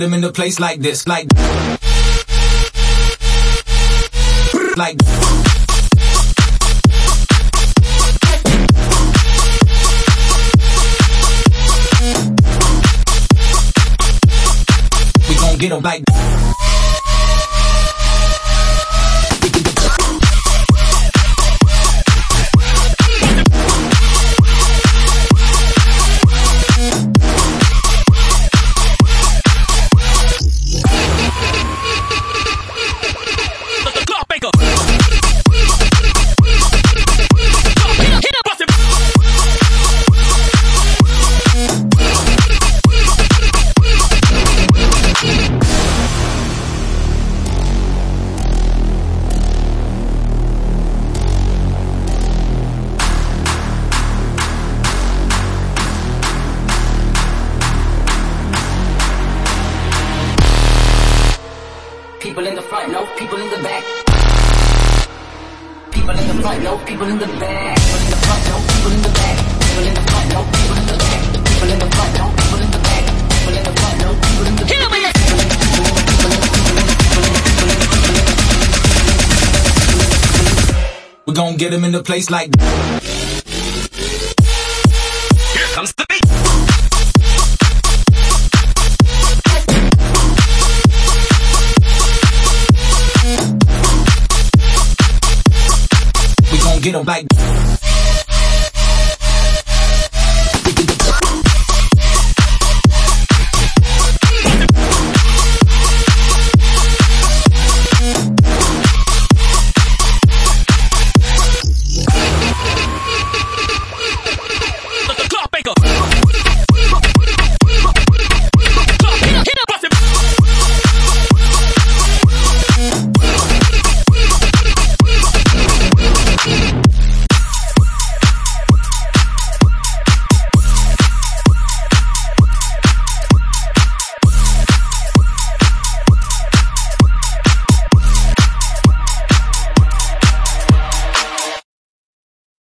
him in the place like this, like, like. We gon' get him like. People in the front, no people in the back. People in the front, no people in the back. People in the front, no people in the back. People in the front, no people in the back. People in the front, no people in the back. People in the front, no people in the back. We gon' get him in the place like. get them like